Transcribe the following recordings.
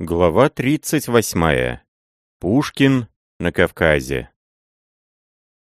Глава 38. Пушкин на Кавказе.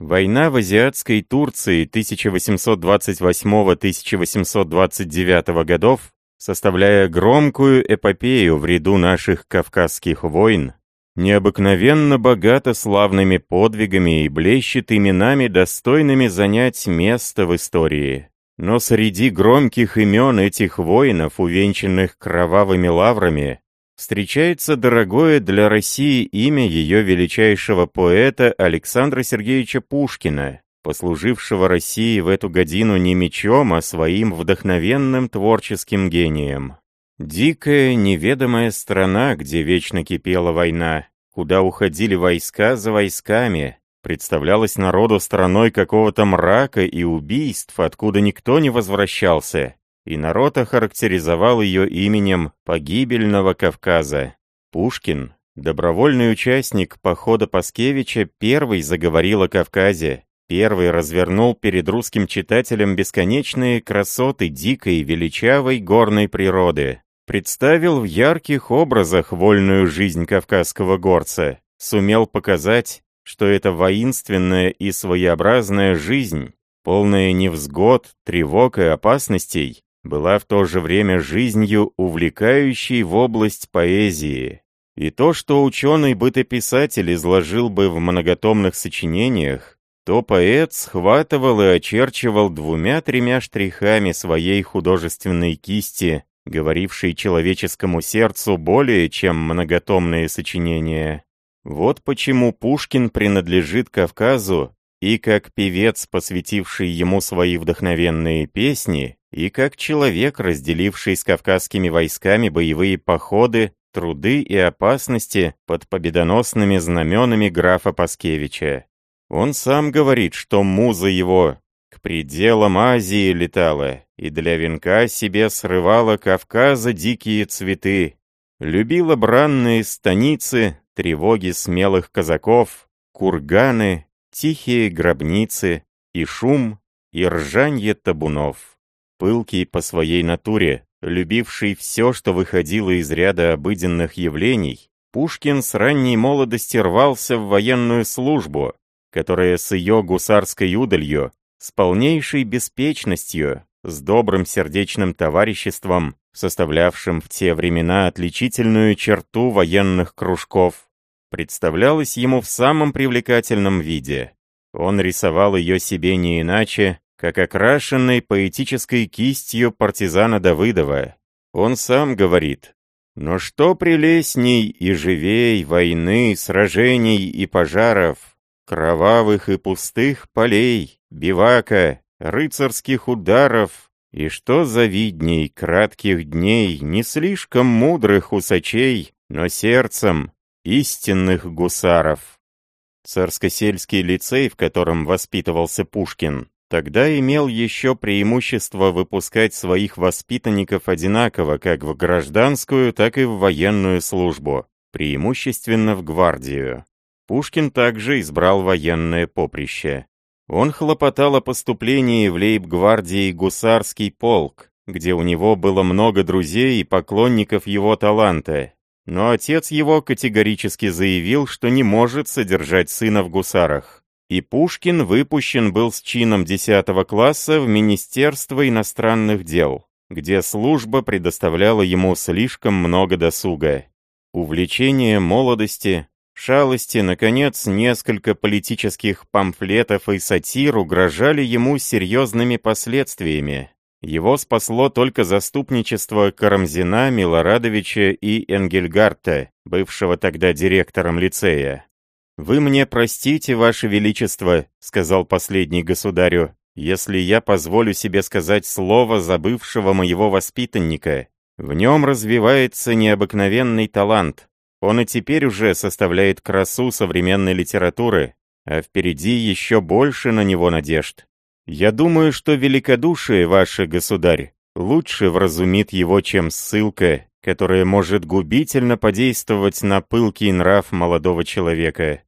Война в азиатской Турции 1828-1829 годов, составляя громкую эпопею в ряду наших кавказских войн, необыкновенно богата славными подвигами и блещет именами, достойными занять место в истории. Но среди громких имен этих воинов, увенчанных кровавыми лаврами, встречается дорогое для России имя ее величайшего поэта Александра Сергеевича Пушкина, послужившего России в эту годину не мечом, а своим вдохновенным творческим гением. Дикая, неведомая страна, где вечно кипела война, куда уходили войска за войсками, представлялась народу страной какого-то мрака и убийств, откуда никто не возвращался, и народ охарактеризовал ее именем «Погибельного Кавказа». Пушкин, добровольный участник похода Паскевича, первый заговорил о Кавказе, первый развернул перед русским читателем бесконечные красоты дикой, величавой горной природы, представил в ярких образах вольную жизнь кавказского горца, сумел показать, что это воинственная и своеобразная жизнь, полная невзгод, тревог и опасностей, была в то же время жизнью, увлекающей в область поэзии. И то, что ученый-бытописатель изложил бы в многотомных сочинениях, то поэт схватывал и очерчивал двумя-тремя штрихами своей художественной кисти, говорившей человеческому сердцу более, чем многотомные сочинения. Вот почему Пушкин принадлежит Кавказу, и как певец, посвятивший ему свои вдохновенные песни, и как человек, разделивший с кавказскими войсками боевые походы, труды и опасности под победоносными знаменами графа Паскевича. Он сам говорит, что муза его к пределам Азии летала и для венка себе срывала Кавказа дикие цветы, любила бранные станицы, тревоги смелых казаков, курганы, тихие гробницы и шум, и ржанье табунов. Пылкий по своей натуре, любивший все, что выходило из ряда обыденных явлений, Пушкин с ранней молодости рвался в военную службу, которая с ее гусарской удалью, с полнейшей беспечностью, с добрым сердечным товариществом, составлявшим в те времена отличительную черту военных кружков, представлялась ему в самом привлекательном виде. Он рисовал ее себе не иначе, как окрашенный поэтической кистью партизана Давыдова. Он сам говорит, «Но что прелестней и живей войны, сражений и пожаров, кровавых и пустых полей, бивака, рыцарских ударов, и что завидней кратких дней, не слишком мудрых усачей, но сердцем истинных гусаров». Царско-сельский лицей, в котором воспитывался Пушкин, Тогда имел еще преимущество выпускать своих воспитанников одинаково как в гражданскую, так и в военную службу, преимущественно в гвардию. Пушкин также избрал военное поприще. Он хлопотал о поступлении в лейб-гвардии гусарский полк, где у него было много друзей и поклонников его таланта, но отец его категорически заявил, что не может содержать сына в гусарах и Пушкин выпущен был с чином 10 класса в Министерство иностранных дел, где служба предоставляла ему слишком много досуга. Увлечение молодости, шалости, наконец, несколько политических памфлетов и сатир угрожали ему серьезными последствиями. Его спасло только заступничество Карамзина, Милорадовича и Энгельгарта, бывшего тогда директором лицея. «Вы мне простите, Ваше Величество», — сказал последний государю, «если я позволю себе сказать слово забывшего моего воспитанника. В нем развивается необыкновенный талант. Он и теперь уже составляет красу современной литературы, а впереди еще больше на него надежд. Я думаю, что великодушие, ваше государь, лучше вразумит его, чем ссылка, которая может губительно подействовать на пылкий нрав молодого человека.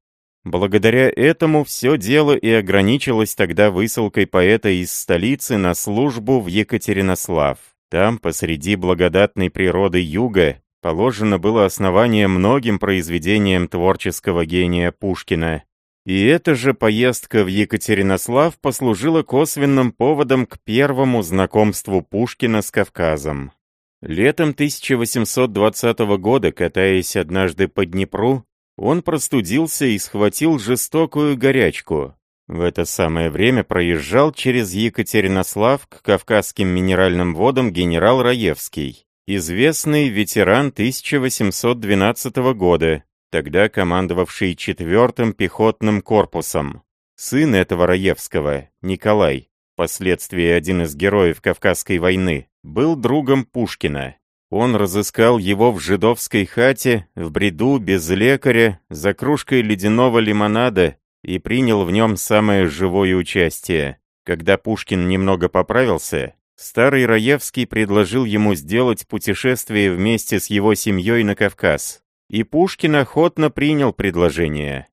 Благодаря этому все дело и ограничилось тогда высылкой поэта из столицы на службу в Екатеринослав. Там, посреди благодатной природы юга, положено было основание многим произведениям творческого гения Пушкина. И эта же поездка в Екатеринослав послужила косвенным поводом к первому знакомству Пушкина с Кавказом. Летом 1820 года, катаясь однажды по Днепру, он простудился и схватил жестокую горячку. В это самое время проезжал через Екатеринослав к Кавказским минеральным водам генерал Раевский, известный ветеран 1812 года, тогда командовавший четвертым пехотным корпусом. Сын этого Раевского, Николай, впоследствии один из героев Кавказской войны, был другом Пушкина. Он разыскал его в жидовской хате, в бреду, без лекаря, за кружкой ледяного лимонада и принял в нем самое живое участие. Когда Пушкин немного поправился, старый Раевский предложил ему сделать путешествие вместе с его семьей на Кавказ. И Пушкин охотно принял предложение.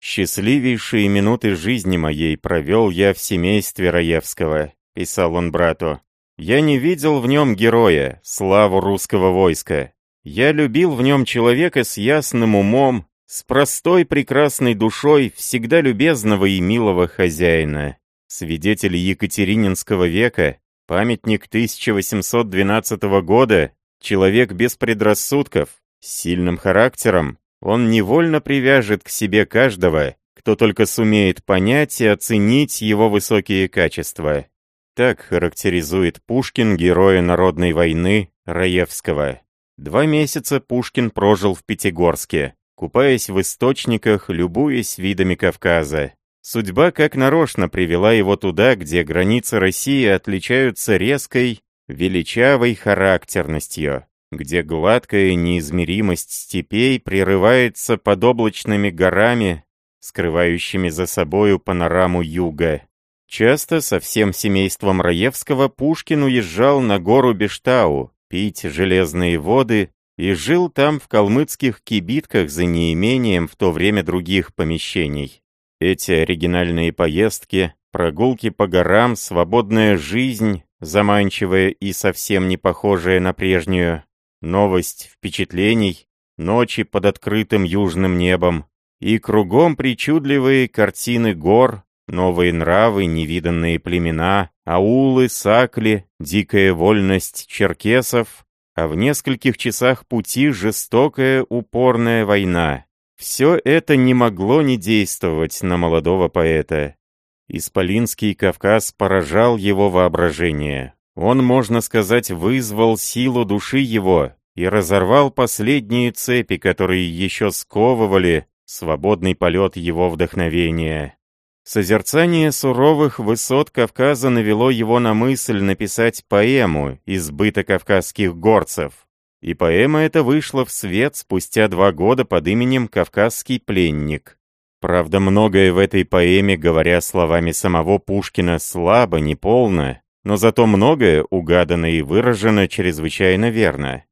«Счастливейшие минуты жизни моей провел я в семействе Раевского», — писал он брату. «Я не видел в нем героя, славу русского войска. Я любил в нем человека с ясным умом, с простой прекрасной душой всегда любезного и милого хозяина. Свидетель Екатерининского века, памятник 1812 года, человек без предрассудков, с сильным характером, он невольно привяжет к себе каждого, кто только сумеет понять и оценить его высокие качества. Так характеризует Пушкин героя народной войны Раевского. Два месяца Пушкин прожил в Пятигорске, купаясь в источниках, любуясь видами Кавказа. Судьба как нарочно привела его туда, где границы России отличаются резкой, величавой характерностью где гладкая неизмеримость степей прерывается под облачными горами, скрывающими за собою панораму юга. Часто со всем семейством Раевского Пушкин уезжал на гору Бештау пить железные воды и жил там в калмыцких кибитках за неимением в то время других помещений. Эти оригинальные поездки, прогулки по горам, свободная жизнь, заманчивая и совсем не похожая на прежнюю, новость впечатлений, ночи под открытым южным небом, и кругом причудливые картины гор, новые нравы, невиданные племена, аулы, сакли, дикая вольность черкесов, а в нескольких часах пути жестокая упорная война. Все это не могло не действовать на молодого поэта. Исполинский Кавказ поражал его воображение. Он, можно сказать, вызвал силу души его и разорвал последние цепи, которые еще сковывали свободный полет его вдохновения. Созерцание суровых высот Кавказа навело его на мысль написать поэму «Избыта кавказских горцев». И поэма эта вышла в свет спустя два года под именем «Кавказский пленник». Правда, многое в этой поэме, говоря словами самого Пушкина, слабо, неполно, но зато многое угадано и выражено чрезвычайно верно.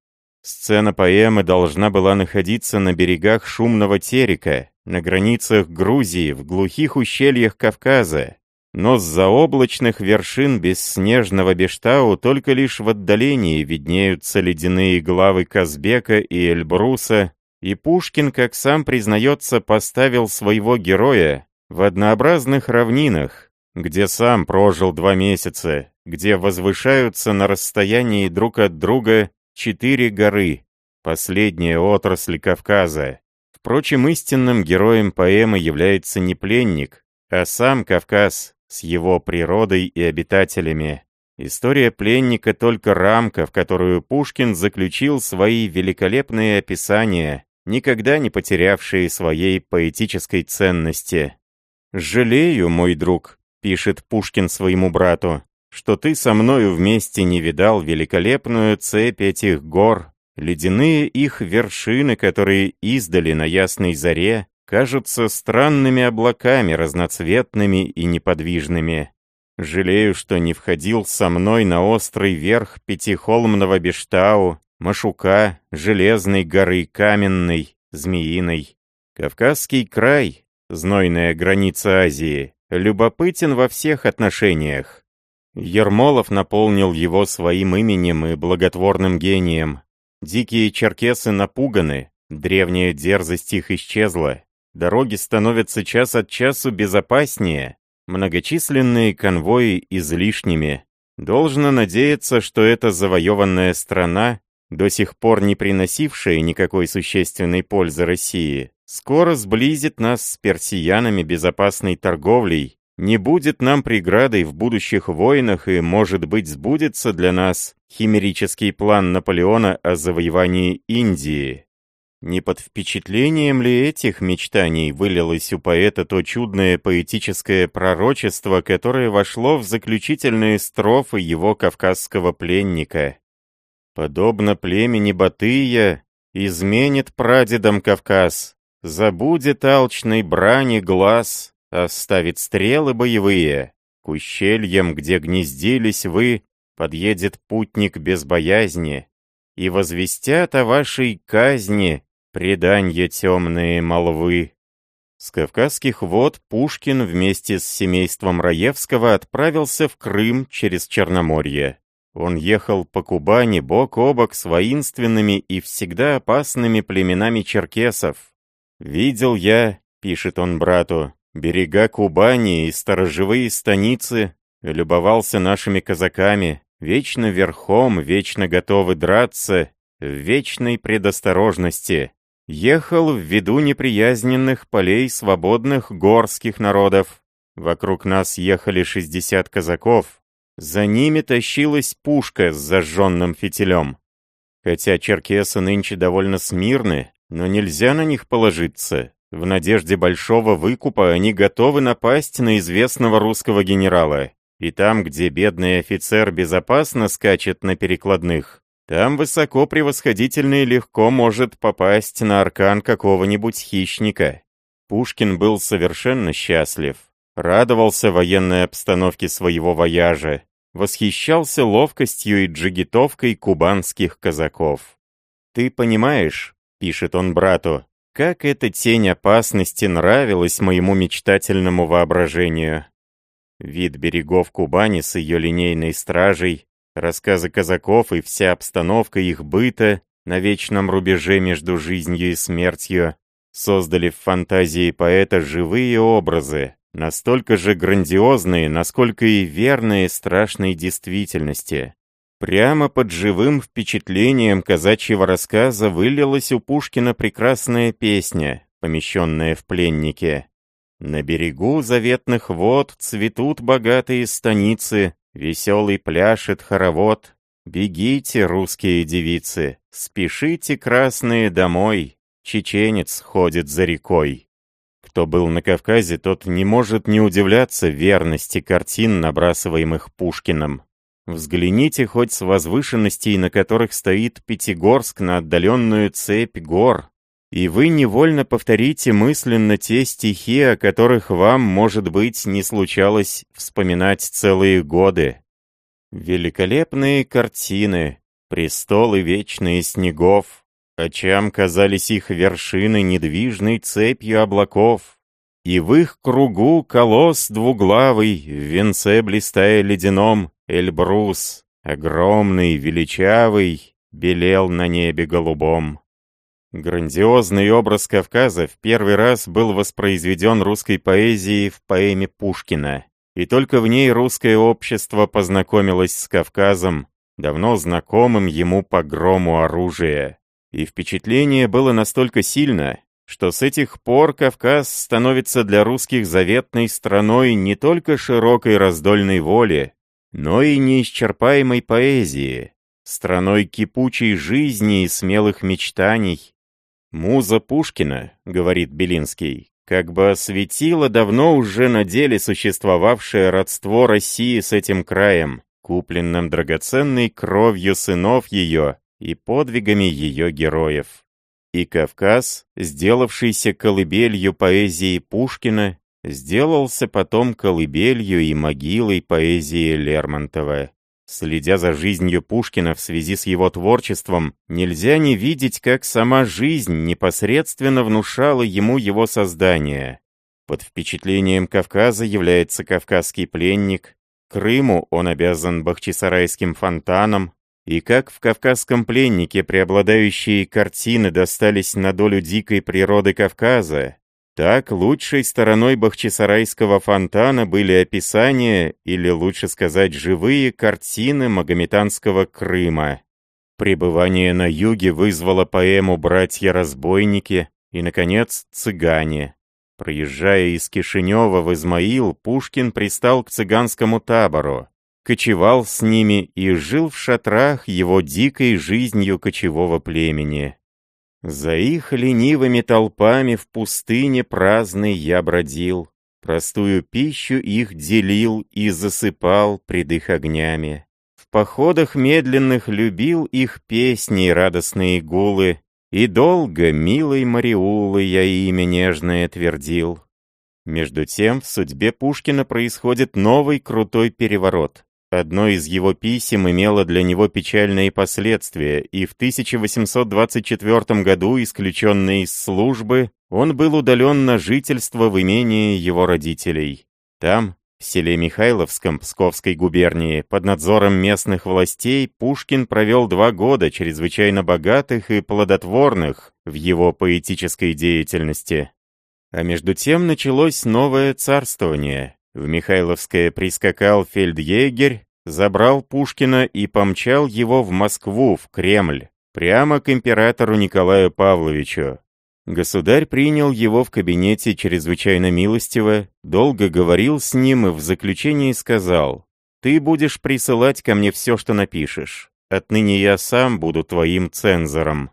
Сцена поэмы должна была находиться на берегах шумного Терека, на границах Грузии, в глухих ущельях Кавказа, но с заоблачных вершин бесснежного Бештау только лишь в отдалении виднеются ледяные главы Казбека и Эльбруса, и Пушкин, как сам признается, поставил своего героя в однообразных равнинах, где сам прожил два месяца, где возвышаются на расстоянии друг от друга четыре горы, последняя отрасль Кавказа. Впрочем, истинным героем поэмы является не пленник, а сам Кавказ с его природой и обитателями. История пленника только рамка, в которую Пушкин заключил свои великолепные описания, никогда не потерявшие своей поэтической ценности. «Жалею, мой друг», пишет Пушкин своему брату, что ты со мною вместе не видал великолепную цепь этих гор, ледяные их вершины, которые издали на ясной заре, кажутся странными облаками, разноцветными и неподвижными. Жалею, что не входил со мной на острый верх пятихолмного Бештау, Машука, Железной горы Каменной, Змеиной. Кавказский край, знойная граница Азии, любопытен во всех отношениях. Ермолов наполнил его своим именем и благотворным гением. Дикие черкесы напуганы, древняя дерзость их исчезла. Дороги становятся час от часу безопаснее, многочисленные конвои излишними. Должно надеяться, что эта завоеванная страна, до сих пор не приносившая никакой существенной пользы России, скоро сблизит нас с персиянами безопасной торговлей, не будет нам преградой в будущих войнах и, может быть, сбудется для нас химерический план Наполеона о завоевании Индии. Не под впечатлением ли этих мечтаний вылилось у поэта то чудное поэтическое пророчество, которое вошло в заключительные строфы его кавказского пленника? Подобно племени Батыя, изменит прадедом Кавказ, забудет алчной брани глаз, оставит стрелы боевые, к ущельям, где гнездились вы, подъедет путник без боязни, и возвестят о вашей казни преданья темные молвы. С Кавказских вод Пушкин вместе с семейством Раевского отправился в Крым через Черноморье. Он ехал по Кубани бок о бок с воинственными и всегда опасными племенами черкесов. «Видел я», — пишет он брату, — «берега Кубани и сторожевые станицы, любовался нашими казаками, вечно верхом, вечно готовы драться, в вечной предосторожности ехал в виду неприязненных полей свободных горских народов. Вокруг нас ехали 60 казаков. За ними тащилась пушка с зажженным фитилем. Хотя черкесы нынче довольно смирны, но нельзя на них положиться. В надежде большого выкупа они готовы напасть на известного русского генерала. И там, где бедный офицер безопасно скачет на перекладных, там высоко превосходительный легко может попасть на аркан какого-нибудь хищника. Пушкин был совершенно счастлив. Радовался военной обстановке своего вояжа. Восхищался ловкостью и джигитовкой кубанских казаков. «Ты понимаешь», — пишет он брату, «как эта тень опасности нравилась моему мечтательному воображению». Вид берегов Кубани с ее линейной стражей, Рассказы казаков и вся обстановка их быта на вечном рубеже между жизнью и смертью создали в фантазии поэта живые образы, настолько же грандиозные, насколько и верные страшной действительности. Прямо под живым впечатлением казачьего рассказа вылилась у Пушкина прекрасная песня, помещенная в пленнике. На берегу заветных вод цветут богатые станицы, Веселый пляшет хоровод. Бегите, русские девицы, спешите, красные, домой. Чеченец ходит за рекой. Кто был на Кавказе, тот не может не удивляться верности картин, набрасываемых Пушкиным. Взгляните хоть с возвышенностей, на которых стоит Пятигорск на отдаленную цепь гор, и вы невольно повторите мысленно те стихи, о которых вам, может быть, не случалось вспоминать целые годы. Великолепные картины, престолы вечные снегов, очам казались их вершины недвижной цепью облаков, и в их кругу колосс двуглавый, в венце блистая ледяном, Эльбрус, огромный, величавый, белел на небе голубом. Грандиозный образ Кавказа в первый раз был воспроизведен русской поэзией в поэме Пушкина, и только в ней русское общество познакомилось с Кавказом, давно знакомым ему по грому оружия. И впечатление было настолько сильно, что с этих пор Кавказ становится для русских заветной страной не только широкой раздольной воли, но и неисчерпаемой поэзии, страной кипучей жизни и смелых мечтаний, «Муза Пушкина», — говорит Белинский, как бы осветила давно уже на деле существовавшее родство России с этим краем, купленным драгоценной кровью сынов ее и подвигами ее героев. И Кавказ, сделавшийся колыбелью поэзии Пушкина, сделался потом колыбелью и могилой поэзии Лермонтова. Следя за жизнью Пушкина в связи с его творчеством, нельзя не видеть, как сама жизнь непосредственно внушала ему его создание. Под впечатлением Кавказа является кавказский пленник, Крыму он обязан бахчисарайским фонтаном, И как в «Кавказском пленнике» преобладающие картины достались на долю дикой природы Кавказа, так лучшей стороной Бахчисарайского фонтана были описания, или лучше сказать, живые картины Магометанского Крыма. Пребывание на юге вызвало поэму «Братья-разбойники» и, наконец, «Цыгане». Проезжая из Кишинева в Измаил, Пушкин пристал к цыганскому табору, кочевал с ними и жил в шатрах его дикой жизнью кочевого племени. За их ленивыми толпами в пустыне праздной я бродил, Простую пищу их делил и засыпал пред их огнями. В походах медленных любил их песни и радостные гулы, И долго, милой Мариулы, я имя нежное твердил. Между тем, в судьбе Пушкина происходит новый крутой переворот. Одно из его писем имело для него печальные последствия, и в 1824 году, исключенный из службы, он был удален на жительство в имении его родителей. Там, в селе Михайловском Псковской губернии, под надзором местных властей, Пушкин провел два года чрезвычайно богатых и плодотворных в его поэтической деятельности. А между тем началось новое царствование, в Михайловское прискакал фельдъегерь, забрал Пушкина и помчал его в Москву, в Кремль, прямо к императору Николаю Павловичу. Государь принял его в кабинете чрезвычайно милостиво, долго говорил с ним и в заключении сказал, «Ты будешь присылать ко мне все, что напишешь. Отныне я сам буду твоим цензором.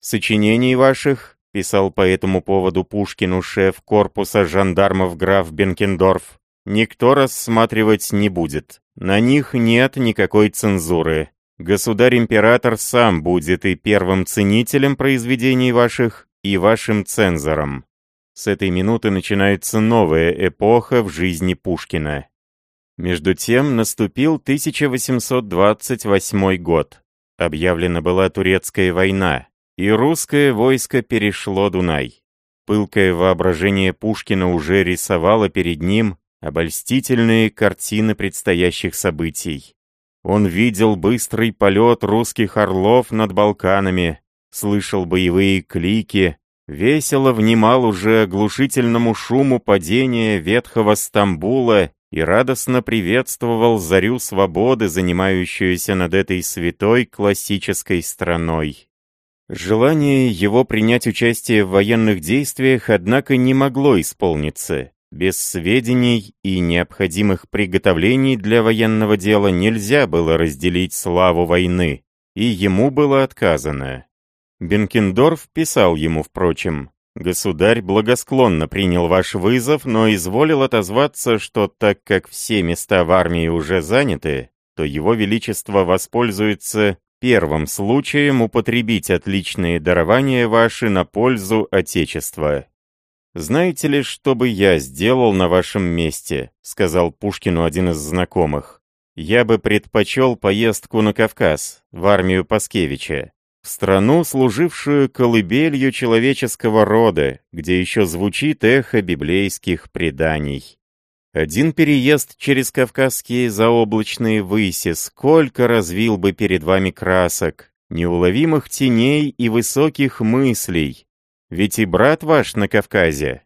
Сочинений ваших, — писал по этому поводу Пушкину шеф корпуса жандармов граф Бенкендорф, никто рассматривать не будет. На них нет никакой цензуры. Государь-император сам будет и первым ценителем произведений ваших, и вашим цензором. С этой минуты начинается новая эпоха в жизни Пушкина. Между тем наступил 1828 год. Объявлена была турецкая война, и русское войско перешло Дунай. Пылкое воображение Пушкина уже рисовало перед ним обольстительные картины предстоящих событий. Он видел быстрый полет русских орлов над Балканами, слышал боевые клики, весело внимал уже оглушительному шуму падения ветхого Стамбула и радостно приветствовал зарю свободы, занимающуюся над этой святой классической страной. Желание его принять участие в военных действиях, однако, не могло исполниться. Без сведений и необходимых приготовлений для военного дела нельзя было разделить славу войны, и ему было отказано. Бенкендорф писал ему, впрочем, «Государь благосклонно принял ваш вызов, но изволил отозваться, что так как все места в армии уже заняты, то его величество воспользуется первым случаем употребить отличные дарования ваши на пользу Отечества. «Знаете ли, что бы я сделал на вашем месте?» — сказал Пушкину один из знакомых. «Я бы предпочел поездку на Кавказ, в армию Паскевича, в страну, служившую колыбелью человеческого рода, где еще звучит эхо библейских преданий. Один переезд через Кавказские заоблачные выси сколько развил бы перед вами красок, неуловимых теней и высоких мыслей, ведь и брат ваш на Кавказе.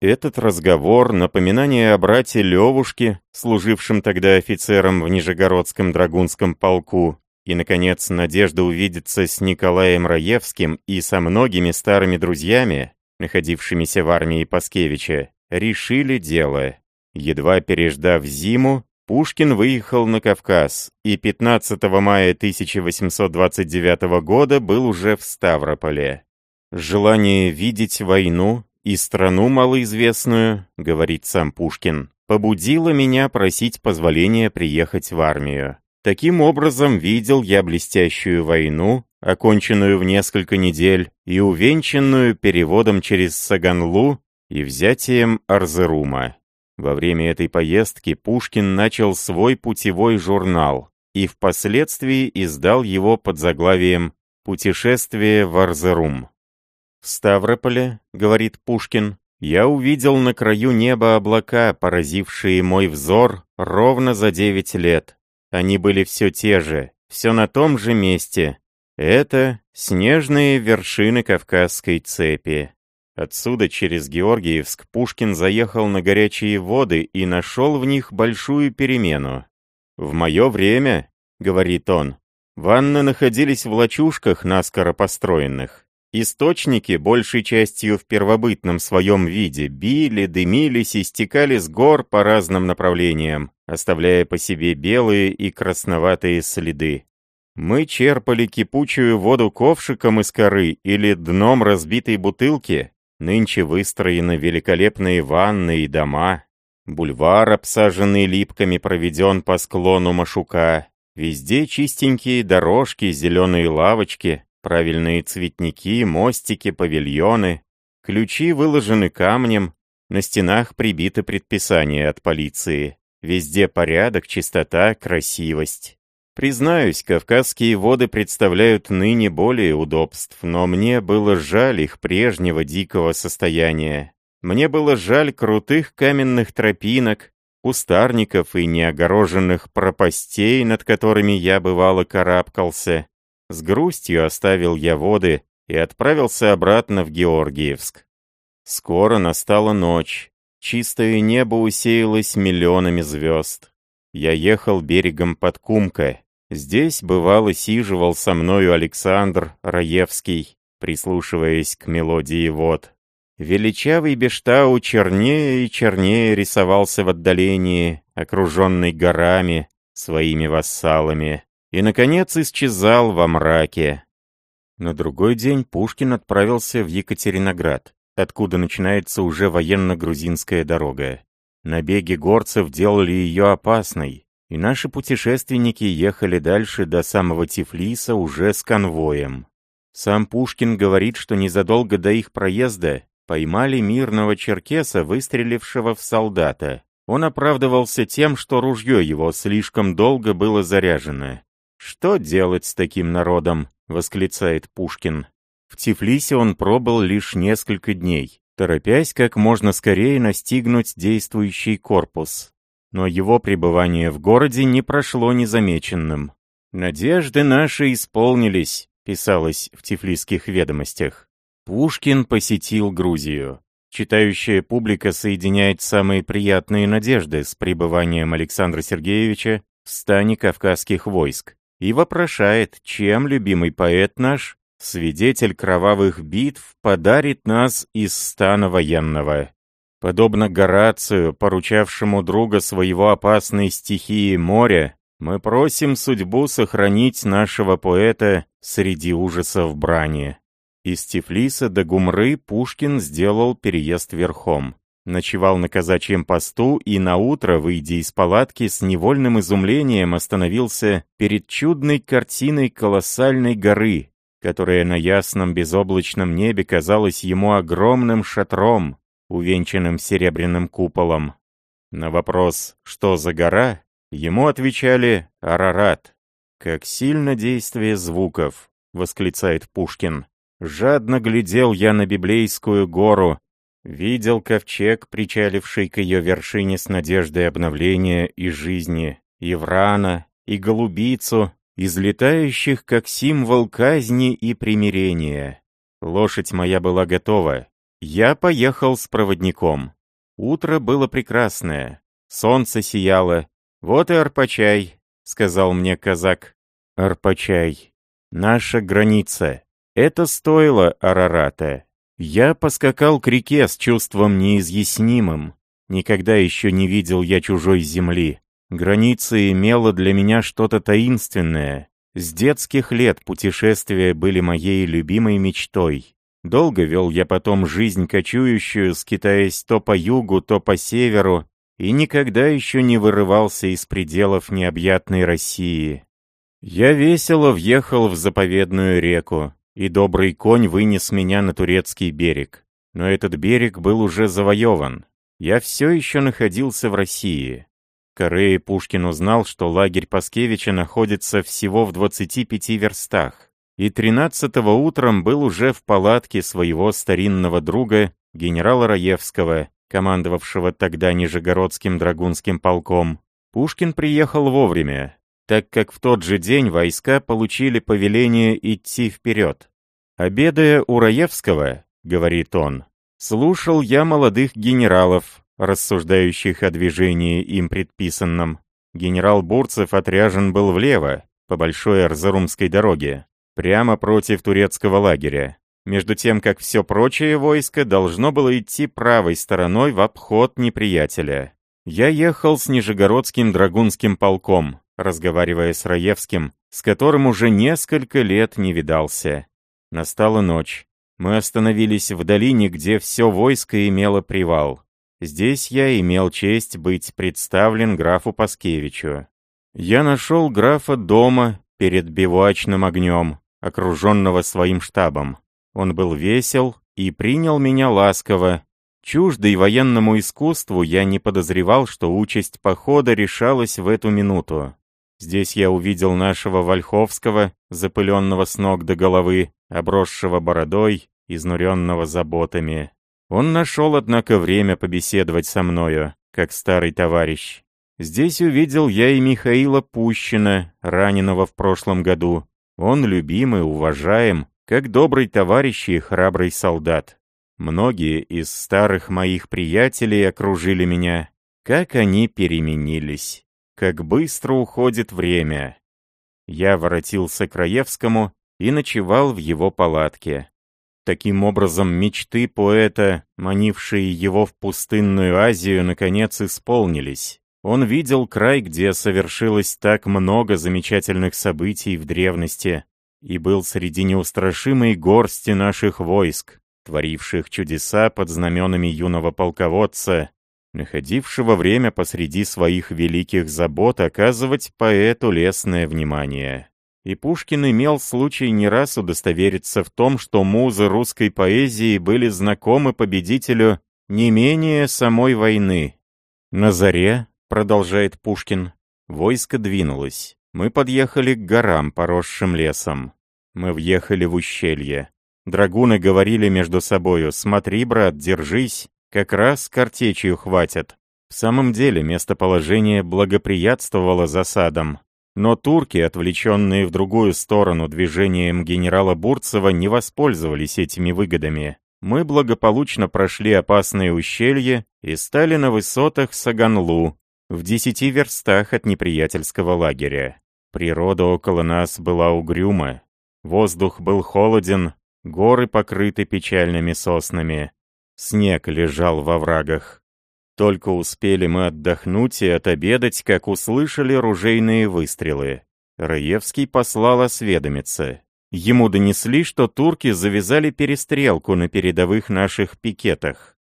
Этот разговор, напоминание о брате Левушке, служившем тогда офицером в Нижегородском драгунском полку, и, наконец, надежда увидеться с Николаем Раевским и со многими старыми друзьями, находившимися в армии Паскевича, решили дело. Едва переждав зиму, Пушкин выехал на Кавказ и 15 мая 1829 года был уже в Ставрополе. «Желание видеть войну и страну малоизвестную, — говорит сам Пушкин, — побудило меня просить позволения приехать в армию. Таким образом, видел я блестящую войну, оконченную в несколько недель и увенчанную переводом через Саганлу и взятием Арзерума. Во время этой поездки Пушкин начал свой путевой журнал и впоследствии издал его под заглавием «Путешествие в Арзерум». «В Ставрополе, — говорит Пушкин, — я увидел на краю неба облака, поразившие мой взор ровно за девять лет. Они были все те же, все на том же месте. Это снежные вершины Кавказской цепи. Отсюда через Георгиевск Пушкин заехал на горячие воды и нашел в них большую перемену. «В мое время, — говорит он, — ванны находились в лачушках, наскоро построенных. Источники, большей частью в первобытном своем виде, били, дымились и стекали с гор по разным направлениям, оставляя по себе белые и красноватые следы. Мы черпали кипучую воду ковшиком из коры или дном разбитой бутылки, Нынче выстроены великолепные ванны и дома. Бульвар, обсаженный липками, проведен по склону Машука. Везде чистенькие дорожки, зеленые лавочки, правильные цветники, мостики, павильоны. Ключи выложены камнем, на стенах прибиты предписания от полиции. Везде порядок, чистота, красивость. Признаюсь, кавказские воды представляют ныне более удобств, но мне было жаль их прежнего дикого состояния. Мне было жаль крутых каменных тропинок, кустарников и неогороженных пропастей, над которыми я бывало карабкался. С грустью оставил я воды и отправился обратно в Георгиевск. Скоро настала ночь. Чистое небо усеялось миллионами звезд. Я ехал берегом под Кумка. Здесь, бывало, сиживал со мною Александр Раевский, прислушиваясь к мелодии вод. Величавый Бештау чернее и чернее рисовался в отдалении, окруженный горами, своими вассалами, и, наконец, исчезал во мраке. На другой день Пушкин отправился в Екатериноград, откуда начинается уже военно-грузинская дорога. Набеги горцев делали ее опасной, и наши путешественники ехали дальше до самого Тифлиса уже с конвоем. Сам Пушкин говорит, что незадолго до их проезда поймали мирного черкеса, выстрелившего в солдата. Он оправдывался тем, что ружье его слишком долго было заряжено. «Что делать с таким народом?» — восклицает Пушкин. В Тифлисе он пробыл лишь несколько дней торопясь как можно скорее настигнуть действующий корпус. Но его пребывание в городе не прошло незамеченным. «Надежды наши исполнились», — писалось в Тифлисских ведомостях. Пушкин посетил Грузию. Читающая публика соединяет самые приятные надежды с пребыванием Александра Сергеевича в стане кавказских войск и вопрошает, чем любимый поэт наш свидетель кровавых битв, подарит нас из стана военного. Подобно Горацию, поручавшему друга своего опасной стихии моря, мы просим судьбу сохранить нашего поэта среди ужасов брани. Из Тифлиса до Гумры Пушкин сделал переезд верхом. Ночевал на казачьем посту и наутро, выйдя из палатки, с невольным изумлением остановился перед чудной картиной колоссальной горы, которая на ясном безоблачном небе казалась ему огромным шатром, увенчанным серебряным куполом. На вопрос «Что за гора?» ему отвечали «Арарат». «Как сильно действие звуков!» — восклицает Пушкин. «Жадно глядел я на библейскую гору, видел ковчег, причаливший к ее вершине с надеждой обновления и жизни, Еврана, и голубицу, излетающих как символ казни и примирения. Лошадь моя была готова. Я поехал с проводником. Утро было прекрасное. Солнце сияло. «Вот и Арпачай», — сказал мне казак. «Арпачай. Наша граница. Это стоило Арарата. Я поскакал к реке с чувством неизъяснимым. Никогда еще не видел я чужой земли. Граница имела для меня что-то таинственное. С детских лет путешествия были моей любимой мечтой. Долго вел я потом жизнь кочующую, скитаясь то по югу, то по северу, и никогда еще не вырывался из пределов необъятной России. Я весело въехал в заповедную реку, и добрый конь вынес меня на турецкий берег. Но этот берег был уже завоеван. Я все еще находился в России. Корее Пушкин узнал, что лагерь Паскевича находится всего в 25 верстах, и 13-го утром был уже в палатке своего старинного друга, генерала Раевского, командовавшего тогда Нижегородским драгунским полком. Пушкин приехал вовремя. Так как в тот же день войска получили повеление идти вперед. «Обедая у Раевского, — говорит он, — слушал я молодых генералов, рассуждающих о движении им предписанном. Генерал Бурцев отряжен был влево, по Большой Арзарумской дороге, прямо против турецкого лагеря, между тем как все прочее войско должно было идти правой стороной в обход неприятеля. Я ехал с Нижегородским драгунским полком, разговаривая с Раевским, с которым уже несколько лет не видался. Настала ночь. Мы остановились в долине, где все войско имело привал. Здесь я имел честь быть представлен графу Паскевичу. Я нашел графа дома перед бивуачным огнем, окруженного своим штабом. Он был весел и принял меня ласково. Чуждый военному искусству, я не подозревал, что участь похода решалась в эту минуту. Здесь я увидел нашего Вольховского, запыленного с ног до головы, обросшего бородой, изнуренного заботами. Он нашел, однако, время побеседовать со мною, как старый товарищ. Здесь увидел я и Михаила Пущина, раненого в прошлом году. Он любим и уважаем, как добрый товарищ и храбрый солдат. Многие из старых моих приятелей окружили меня. Как они переменились. Как быстро уходит время. Я воротился к Раевскому и ночевал в его палатке. Таким образом, мечты поэта, манившие его в пустынную Азию, наконец исполнились. Он видел край, где совершилось так много замечательных событий в древности, и был среди неустрашимой горсти наших войск, творивших чудеса под знаменами юного полководца, находившего время посреди своих великих забот оказывать поэту лестное внимание. И Пушкин имел случай не раз удостовериться в том, что музы русской поэзии были знакомы победителю не менее самой войны. «На заре», — продолжает Пушкин, — войско двинулось. Мы подъехали к горам, поросшим лесом. Мы въехали в ущелье. Драгуны говорили между собою, «Смотри, брат, держись, как раз картечью хватит. В самом деле местоположение благоприятствовало засадам. Но турки, отвлеченные в другую сторону движением генерала Бурцева, не воспользовались этими выгодами. Мы благополучно прошли опасные ущелья и стали на высотах Саганлу, в десяти верстах от неприятельского лагеря. Природа около нас была угрюма. Воздух был холоден, горы покрыты печальными соснами. Снег лежал во врагах. Только успели мы отдохнуть и отобедать, как услышали ружейные выстрелы. Раевский послал осведомиться. Ему донесли, что турки завязали перестрелку на передовых наших пикетах.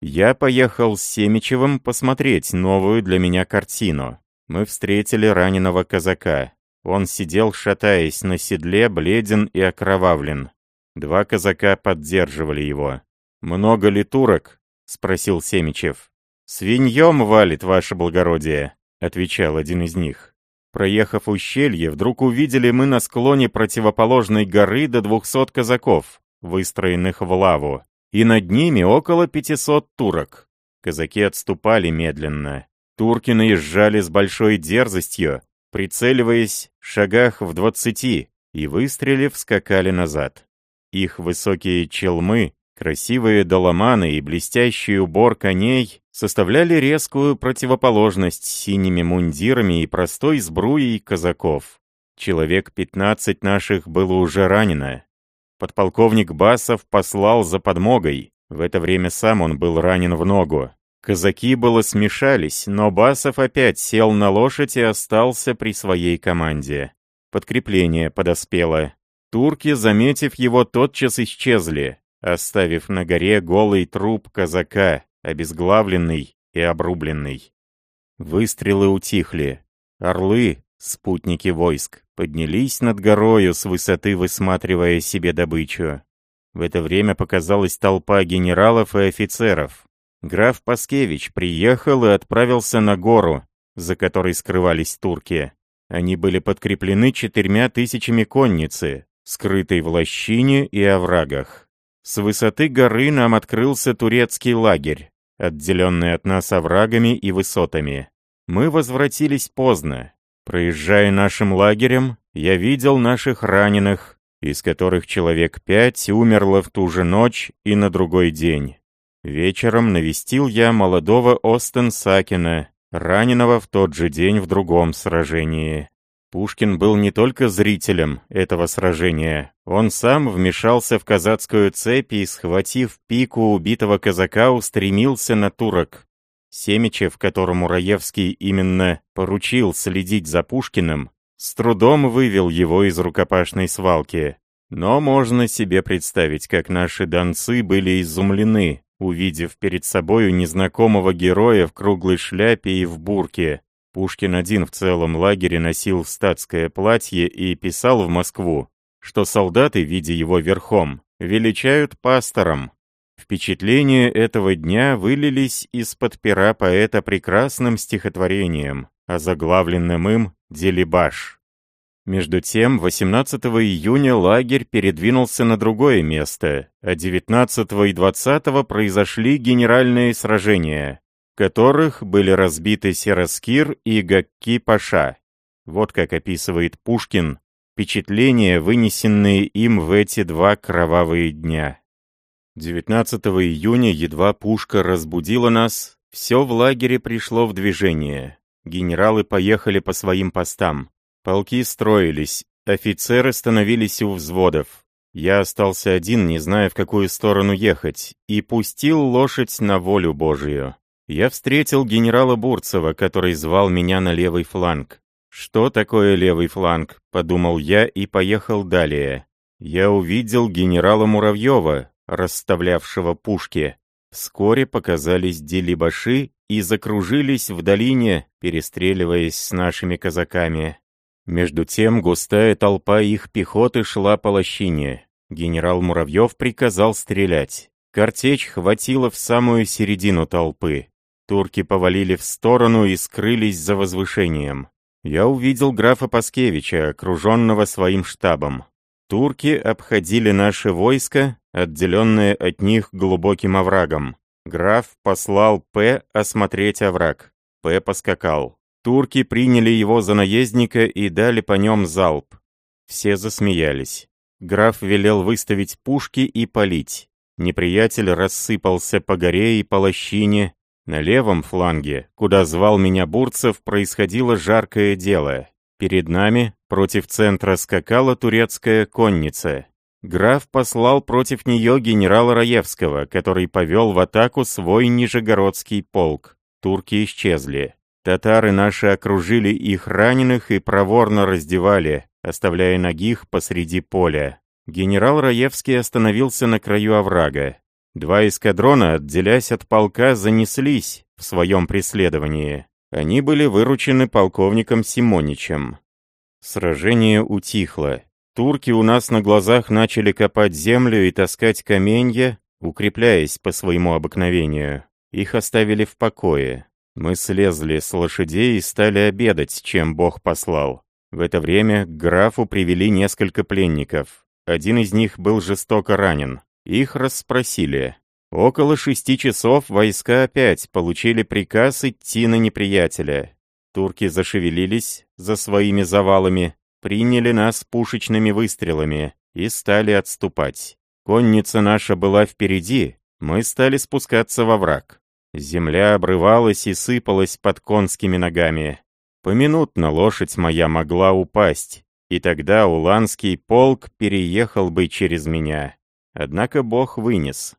Я поехал с Семичевым посмотреть новую для меня картину. Мы встретили раненого казака. Он сидел, шатаясь на седле, бледен и окровавлен. Два казака поддерживали его. «Много ли турок?» — спросил Семичев. «Свиньем валит, ваше благородие», — отвечал один из них. Проехав ущелье, вдруг увидели мы на склоне противоположной горы до двухсот казаков, выстроенных в лаву, и над ними около пятисот турок. Казаки отступали медленно. Турки наезжали с большой дерзостью, прицеливаясь в шагах в двадцати, и, выстрелив, скакали назад. Их высокие челмы Красивые доломаны и блестящий убор коней составляли резкую противоположность синими мундирами и простой сбруей казаков. Человек пятнадцать наших было уже ранено. Подполковник Басов послал за подмогой. В это время сам он был ранен в ногу. Казаки было смешались, но Басов опять сел на лошадь и остался при своей команде. Подкрепление подоспело. Турки, заметив его, тотчас исчезли оставив на горе голый труп казака, обезглавленный и обрубленный. Выстрелы утихли. Орлы, спутники войск, поднялись над горою с высоты, высматривая себе добычу. В это время показалась толпа генералов и офицеров. Граф Паскевич приехал и отправился на гору, за которой скрывались турки. Они были подкреплены четырьмя тысячами конницы, скрытой в лощине и оврагах. С высоты горы нам открылся турецкий лагерь, отделенный от нас оврагами и высотами. Мы возвратились поздно. Проезжая нашим лагерем, я видел наших раненых, из которых человек пять умерло в ту же ночь и на другой день. Вечером навестил я молодого Остен Сакина, раненого в тот же день в другом сражении. Пушкин был не только зрителем этого сражения, он сам вмешался в казацкую цепь и, схватив пику убитого казака, устремился на турок. Семичев, которому Раевский именно поручил следить за Пушкиным, с трудом вывел его из рукопашной свалки. Но можно себе представить, как наши донцы были изумлены, увидев перед собою незнакомого героя в круглой шляпе и в бурке. Пушкин один в целом лагере носил статское платье и писал в Москву, что солдаты, видя его верхом, величают пастором. Впечатления этого дня вылились из-под пера поэта прекрасным стихотворением, озаглавленным им «Делибаш». Между тем, 18 июня лагерь передвинулся на другое место, а 19 и 20 произошли генеральные сражения, которых были разбиты Сераскир и Гакки-Паша. Вот как описывает Пушкин впечатления, вынесенные им в эти два кровавые дня. 19 июня едва пушка разбудила нас, все в лагере пришло в движение. Генералы поехали по своим постам. Полки строились, офицеры становились у взводов. Я остался один, не зная, в какую сторону ехать, и пустил лошадь на волю Божию. Я встретил генерала Бурцева, который звал меня на левый фланг. «Что такое левый фланг?» — подумал я и поехал далее. Я увидел генерала Муравьева, расставлявшего пушки. Вскоре показались делибаши и закружились в долине, перестреливаясь с нашими казаками. Между тем густая толпа их пехоты шла по лощине. Генерал Муравьев приказал стрелять. Картечь хватила в самую середину толпы. Турки повалили в сторону и скрылись за возвышением. Я увидел графа Паскевича, окруженного своим штабом. Турки обходили наше войско, отделенное от них глубоким оврагом. Граф послал П. осмотреть овраг. П. поскакал. Турки приняли его за наездника и дали по нем залп. Все засмеялись. Граф велел выставить пушки и палить. Неприятель рассыпался по горе и по лощине. На левом фланге, куда звал меня Бурцев, происходило жаркое дело. Перед нами, против центра, скакала турецкая конница. Граф послал против нее генерала Раевского, который повел в атаку свой Нижегородский полк. Турки исчезли. Татары наши окружили их раненых и проворно раздевали, оставляя ногих посреди поля. Генерал Раевский остановился на краю оврага. Два эскадрона, отделясь от полка, занеслись в своем преследовании. Они были выручены полковником Симоничем. Сражение утихло. Турки у нас на глазах начали копать землю и таскать каменья, укрепляясь по своему обыкновению. Их оставили в покое. Мы слезли с лошадей и стали обедать, чем Бог послал. В это время к графу привели несколько пленников. Один из них был жестоко ранен. Их расспросили. Около шести часов войска опять получили приказ идти на неприятеля. Турки зашевелились за своими завалами, приняли нас пушечными выстрелами и стали отступать. Конница наша была впереди, мы стали спускаться во враг. Земля обрывалась и сыпалась под конскими ногами. Поминутно лошадь моя могла упасть, и тогда уланский полк переехал бы через меня. Однако Бог вынес.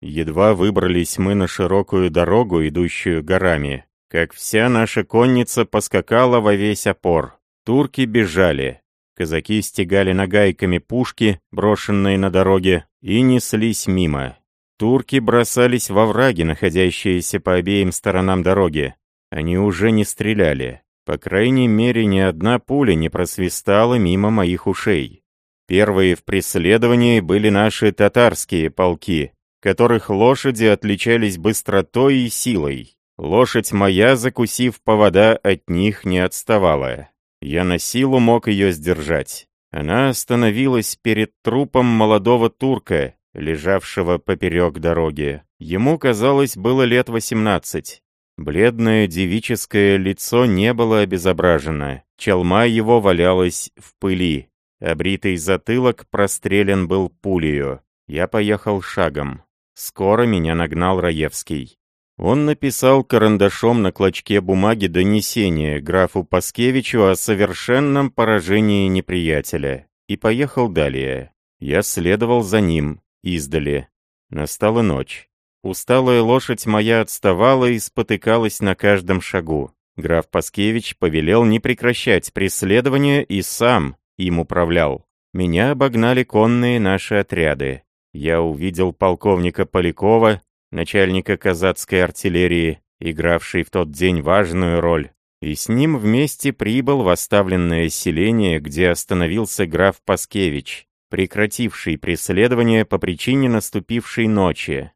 Едва выбрались мы на широкую дорогу, идущую горами, как вся наша конница поскакала во весь опор. Турки бежали. Казаки стегали нагайками пушки, брошенные на дороге, и неслись мимо. Турки бросались во враги, находящиеся по обеим сторонам дороги. Они уже не стреляли. По крайней мере, ни одна пуля не просвистала мимо моих ушей. Первые в преследовании были наши татарские полки, которых лошади отличались быстротой и силой. Лошадь моя, закусив повода, от них не отставала. Я на силу мог ее сдержать. Она остановилась перед трупом молодого турка, лежавшего поперек дороги. Ему, казалось, было лет восемнадцать. Бледное девическое лицо не было обезображено, челма его валялась в пыли, обритый затылок прострелен был пулею. Я поехал шагом. Скоро меня нагнал Раевский. Он написал карандашом на клочке бумаги донесение графу Паскевичу о совершенном поражении неприятеля и поехал далее. Я следовал за ним, издали. Настала ночь. Усталая лошадь моя отставала и спотыкалась на каждом шагу. Граф Паскевич повелел не прекращать преследование и сам им управлял. Меня обогнали конные наши отряды. Я увидел полковника Полякова, начальника казацкой артиллерии, игравший в тот день важную роль, и с ним вместе прибыл в оставленное селение, где остановился граф Паскевич, прекративший преследование по причине наступившей ночи.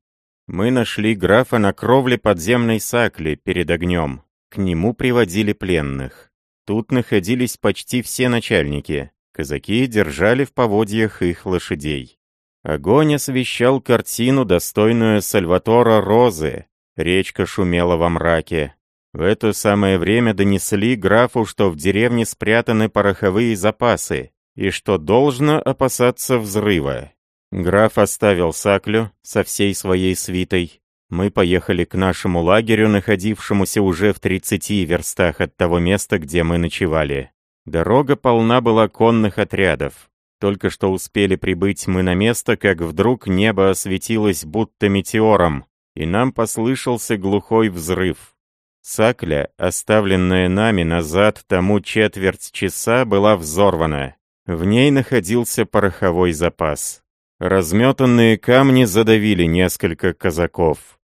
Мы нашли графа на кровле подземной сакли перед огнем. К нему приводили пленных. Тут находились почти все начальники. Казаки держали в поводьях их лошадей. Огонь освещал картину, достойную Сальватора Розы. Речка шумела во мраке. В это самое время донесли графу, что в деревне спрятаны пороховые запасы, и что должно опасаться взрыва. Граф оставил Саклю со всей своей свитой. Мы поехали к нашему лагерю, находившемуся уже в 30 верстах от того места, где мы ночевали. Дорога полна была конных отрядов. Только что успели прибыть мы на место, как вдруг небо осветилось будто метеором, и нам послышался глухой взрыв. Сакля, оставленная нами назад тому четверть часа, была взорвана. В ней находился пороховой запас. Разметанные камни задавили несколько казаков.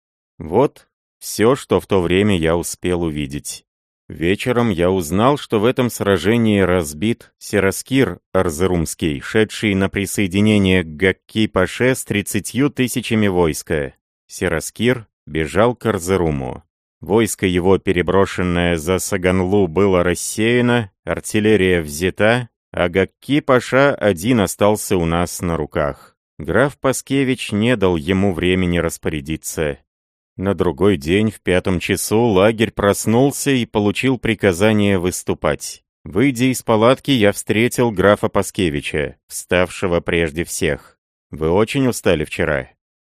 Вот все, что в то время я успел увидеть. Вечером я узнал, что в этом сражении разбит Сераскир Арзерумский, шедший на присоединение к Гакки-Паше с тридцатью тысячами войска. Сераскир бежал к Арзеруму. Войско его, переброшенное за Саганлу, было рассеяно, артиллерия взята, а Гакки-Паша один остался у нас на руках. Граф Паскевич не дал ему времени распорядиться. На другой день в пятом часу лагерь проснулся и получил приказание выступать. Выйдя из палатки, я встретил графа Паскевича, вставшего прежде всех. «Вы очень устали вчера?»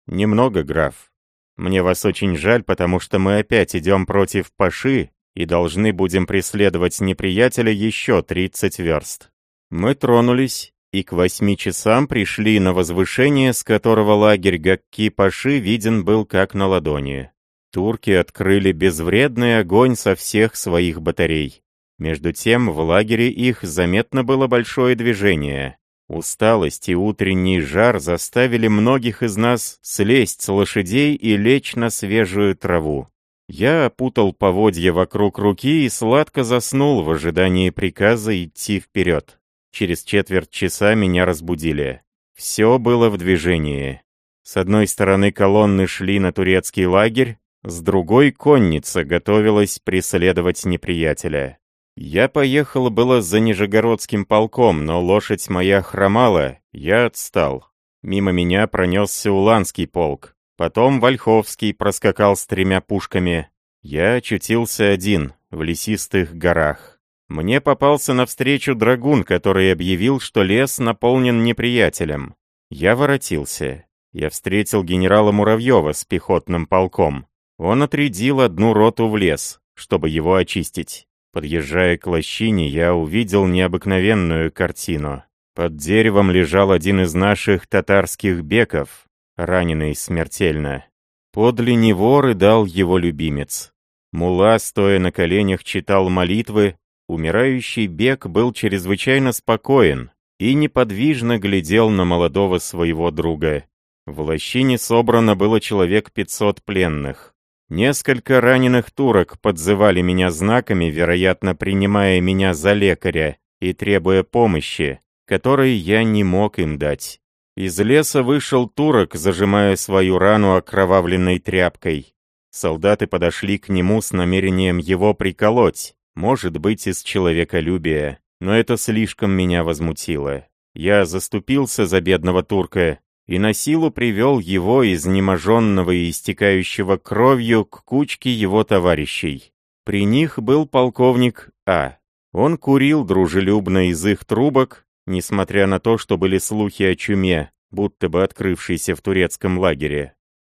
«Немного, граф. Мне вас очень жаль, потому что мы опять идем против Паши и должны будем преследовать неприятеля еще 30 верст». Мы тронулись, и к восьми часам пришли на возвышение, с которого лагерь Гакки-Паши виден был как на ладони. Турки открыли безвредный огонь со всех своих батарей. Между тем в лагере их заметно было большое движение. Усталость и утренний жар заставили многих из нас слезть с лошадей и лечь на свежую траву. Я опутал поводья вокруг руки и сладко заснул в ожидании приказа идти вперед. Через четверть часа меня разбудили. Все было в движении. С одной стороны колонны шли на турецкий лагерь, с другой конница готовилась преследовать неприятеля. Я поехал было за Нижегородским полком, но лошадь моя хромала, я отстал. Мимо меня пронесся Уланский полк. Потом Вольховский проскакал с тремя пушками. Я очутился один, в лесистых горах. Мне попался навстречу драгун, который объявил, что лес наполнен неприятелем. Я воротился. Я встретил генерала Муравьева с пехотным полком. Он отрядил одну роту в лес, чтобы его очистить. Подъезжая к лощине, я увидел необыкновенную картину. Под деревом лежал один из наших татарских беков, раненый смертельно. Подле него рыдал его любимец. Мула, стоя на коленях, читал молитвы, Умирающий Бек был чрезвычайно спокоен и неподвижно глядел на молодого своего друга. В лощине собрано было человек 500 пленных. Несколько раненых турок подзывали меня знаками, вероятно, принимая меня за лекаря и требуя помощи, которой я не мог им дать. Из леса вышел турок, зажимая свою рану окровавленной тряпкой. Солдаты подошли к нему с намерением его приколоть, может быть, из человеколюбия, но это слишком меня возмутило. Я заступился за бедного турка и на силу привел его, изнеможенного и истекающего кровью, к кучке его товарищей. При них был полковник А. Он курил дружелюбно из их трубок, несмотря на то, что были слухи о чуме, будто бы открывшейся в турецком лагере.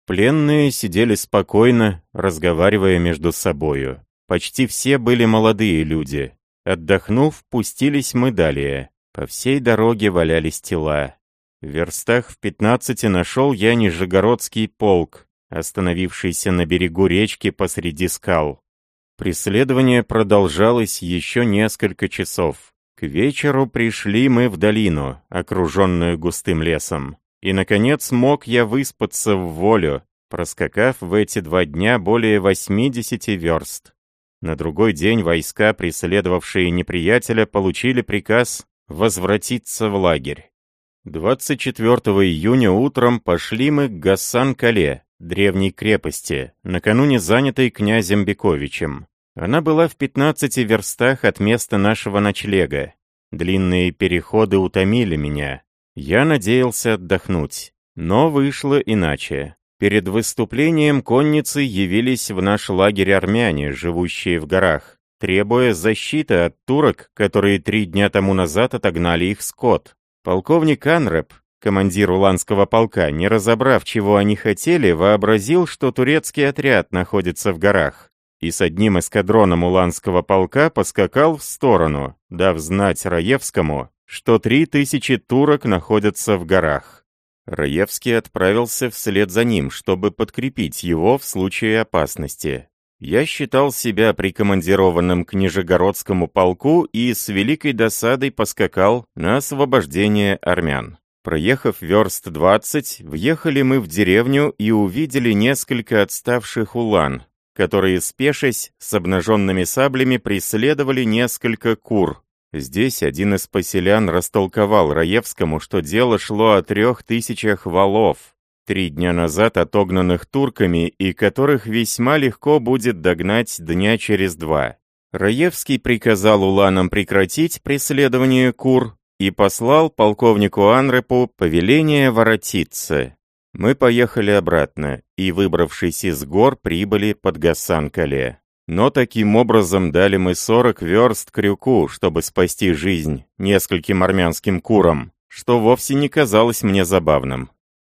Пленные сидели спокойно, разговаривая между собою. Почти все были молодые люди. Отдохнув, пустились мы далее. По всей дороге валялись тела. В верстах в пятнадцати нашел я Нижегородский полк, остановившийся на берегу речки посреди скал. Преследование продолжалось еще несколько часов. К вечеру пришли мы в долину, окруженную густым лесом. И, наконец, мог я выспаться в волю, проскакав в эти два дня более 80 верст. На другой день войска, преследовавшие неприятеля, получили приказ возвратиться в лагерь. 24 июня утром пошли мы к Гасан-Кале, древней крепости, накануне занятой князем Бековичем. Она была в 15 верстах от места нашего ночлега. Длинные переходы утомили меня. Я надеялся отдохнуть, но вышло иначе. Перед выступлением конницы явились в наш лагерь армяне, живущие в горах, требуя защиты от турок, которые три дня тому назад отогнали их скот. Полковник Анреп, командир уланского полка, не разобрав, чего они хотели, вообразил, что турецкий отряд находится в горах, и с одним эскадроном уланского полка поскакал в сторону, дав знать Раевскому, что три тысячи турок находятся в горах. Раевский отправился вслед за ним, чтобы подкрепить его в случае опасности. Я считал себя прикомандированным к Нижегородскому полку и с великой досадой поскакал на освобождение армян. Проехав верст 20, въехали мы в деревню и увидели несколько отставших улан, которые, спешась, с обнаженными саблями преследовали несколько кур. Здесь один из поселян растолковал Раевскому, что дело шло о трех тысячах валов, три дня назад отогнанных турками и которых весьма легко будет догнать дня через два. Раевский приказал уланам прекратить преследование кур и послал полковнику Анрепу повеление воротиться. Мы поехали обратно и, выбравшись из гор, прибыли под Гасан-Кале. Но таким образом дали мы 40 верст крюку, чтобы спасти жизнь нескольким армянским курам, что вовсе не казалось мне забавным.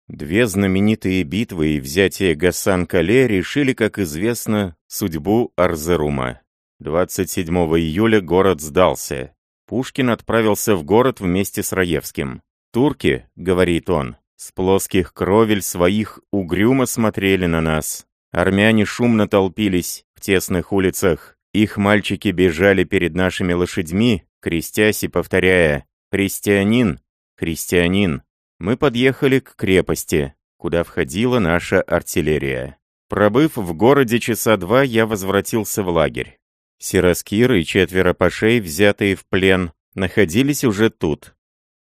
Две знаменитые битвы и взятие Гасан-Кале решили, как известно, судьбу Арзерума. 27 июля город сдался. Пушкин отправился в город вместе с Раевским. «Турки», — говорит он, — «с плоских кровель своих угрюмо смотрели на нас. Армяне шумно толпились в тесных улицах. Их мальчики бежали перед нашими лошадьми, крестясь и повторяя «Христианин! Христианин!» мы подъехали к крепости, куда входила наша артиллерия. Пробыв в городе часа два, я возвратился в лагерь. Сираскир и четверо пашей, взятые в плен, находились уже тут.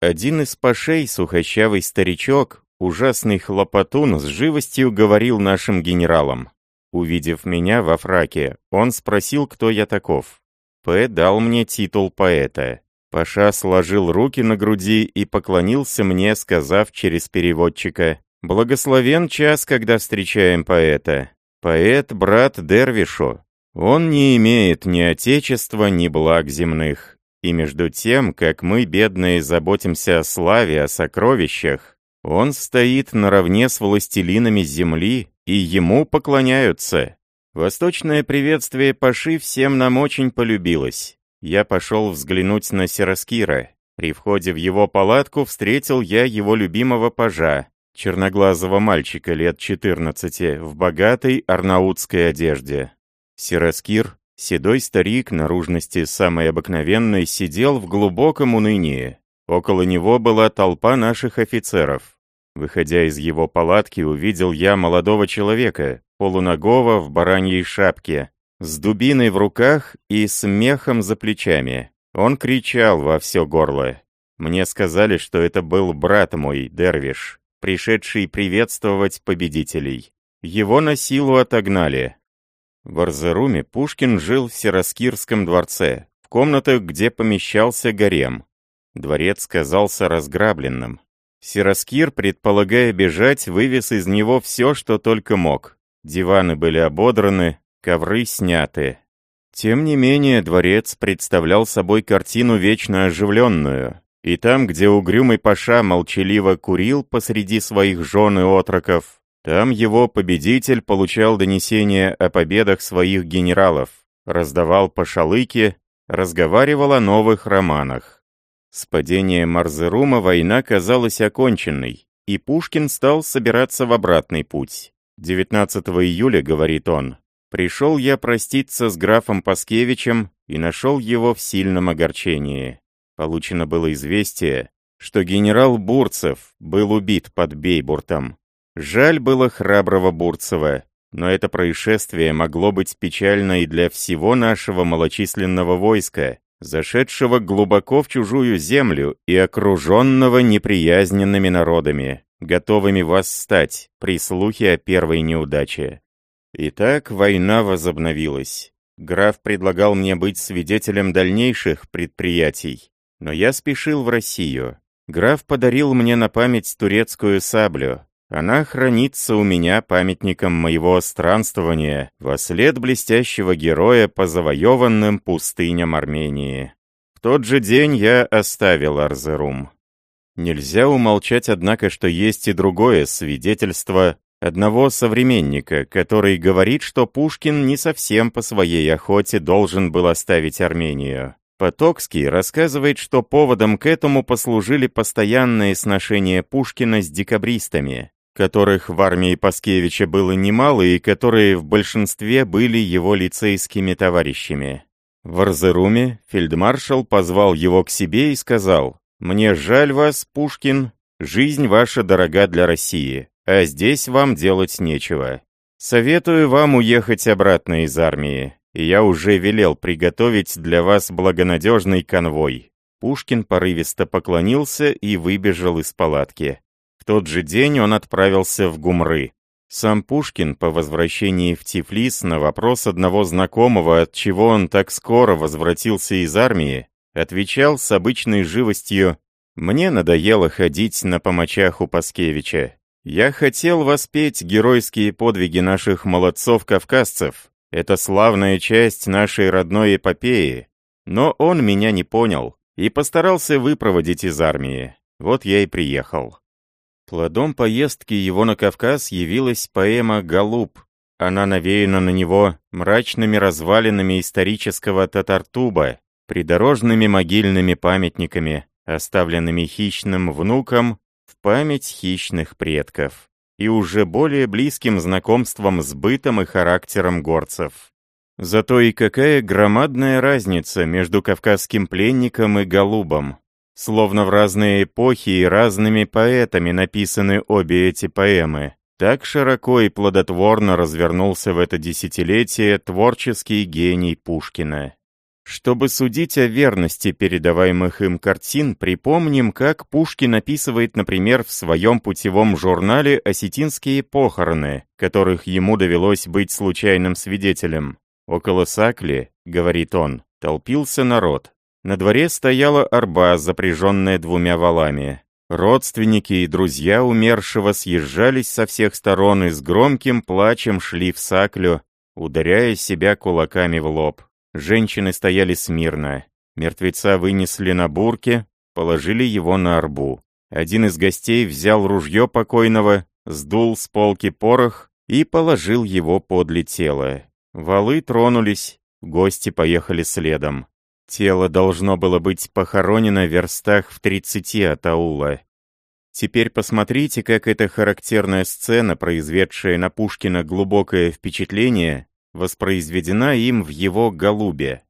Один из пашей, сухощавый старичок, ужасный хлопотун, с живостью говорил нашим генералам. Увидев меня во фраке, он спросил, кто я таков. П. дал мне титул поэта. Паша сложил руки на груди и поклонился мне, сказав через переводчика, «Благословен час, когда встречаем поэта. Поэт — брат Дервишу. Он не имеет ни отечества, ни благ земных. И между тем, как мы, бедные, заботимся о славе, о сокровищах, он стоит наравне с властелинами земли, и ему поклоняются. Восточное приветствие Паши всем нам очень полюбилось я пошел взглянуть на Сераскира. При входе в его палатку встретил я его любимого пажа, черноглазого мальчика лет 14, в богатой арнаутской одежде. Сераскир, седой старик наружности самой обыкновенной, сидел в глубоком унынии. Около него была толпа наших офицеров. Выходя из его палатки, увидел я молодого человека, полуногого в бараньей шапке, с дубиной в руках и с мехом за плечами. Он кричал во все горло. Мне сказали, что это был брат мой, Дервиш, пришедший приветствовать победителей. Его на силу отогнали. В Арзеруме Пушкин жил в Сираскирском дворце, в комнатах, где помещался гарем. Дворец казался разграбленным. Сираскир, предполагая бежать, вывез из него все, что только мог. Диваны были ободраны, ковры сняты. Тем не менее, дворец представлял собой картину вечно оживленную. И там, где угрюмый паша молчаливо курил посреди своих жен и отроков, там его победитель получал донесения о победах своих генералов, раздавал пошалыки, разговаривал о новых романах. С падением Марзерума война казалась оконченной, и Пушкин стал собираться в обратный путь. 19 июля, говорит он, «Пришел я проститься с графом Паскевичем и нашел его в сильном огорчении. Получено было известие, что генерал Бурцев был убит под Бейбуртом. Жаль было храброго Бурцева, но это происшествие могло быть печально и для всего нашего малочисленного войска, зашедшего глубоко в чужую землю и окруженного неприязненными народами, готовыми восстать при слухе о первой неудаче. Итак, война возобновилась. Граф предлагал мне быть свидетелем дальнейших предприятий, но я спешил в Россию. Граф подарил мне на память турецкую саблю, она хранится у меня памятником моего странствования во след блестящего героя по завоеванным пустыням Армении. В тот же день я оставил Арзерум. Нельзя умолчать, однако, что есть и другое свидетельство одного современника, который говорит, что Пушкин не совсем по своей охоте должен был оставить Армению. Потокский рассказывает, что поводом к этому послужили постоянные сношения Пушкина с декабристами, которых в армии Паскевича было немало и которые в большинстве были его лицейскими товарищами. В Арзеруме фельдмаршал позвал его к себе и сказал, «Мне жаль вас, Пушкин, жизнь ваша дорога для России, а здесь вам делать нечего. Советую вам уехать обратно из армии, и я уже велел приготовить для вас благонадежный конвой». Пушкин порывисто поклонился и выбежал из палатки тот же день он отправился в Гумры. Сам Пушкин по возвращении в Тифлис на вопрос одного знакомого, от чего он так скоро возвратился из армии, отвечал с обычной живостью «Мне надоело ходить на помочах у Паскевича. Я хотел воспеть геройские подвиги наших молодцов-кавказцев. Это славная часть нашей родной эпопеи. Но он меня не понял и постарался выпроводить из армии. Вот я и приехал». Плодом поездки его на Кавказ явилась поэма «Голуб». Она навеяна на него мрачными развалинами исторического Татартуба, придорожными могильными памятниками, оставленными хищным внукам в память хищных предков, и уже более близким знакомством с бытом и характером горцев. Зато и какая громадная разница между кавказским пленником и голубом. Словно в разные эпохи и разными поэтами написаны обе эти поэмы. Так широко и плодотворно развернулся в это десятилетие творческий гений Пушкина. Чтобы судить о верности передаваемых им картин, припомним, как Пушкин описывает, например, в своем путевом журнале осетинские похороны, которых ему довелось быть случайным свидетелем. «Около Сакли, — говорит он, — толпился народ, на дворе стояла арба, запряженная двумя валами. Родственники и друзья умершего съезжались со всех сторон и с громким плачем шли в саклю, ударяя себя кулаками в лоб. Женщины стояли смирно. Мертвеца вынесли на бурке, положили его на арбу. Один из гостей взял ружье покойного, сдул с полки порох и положил его подле тела. Валы тронулись, гости поехали следом. Тело должно было быть похоронено в верстах в 30 от аула. Теперь посмотрите, как эта характерная сцена, произведшая на Пушкина глубокое впечатление, воспроизведена им в его «Голубе».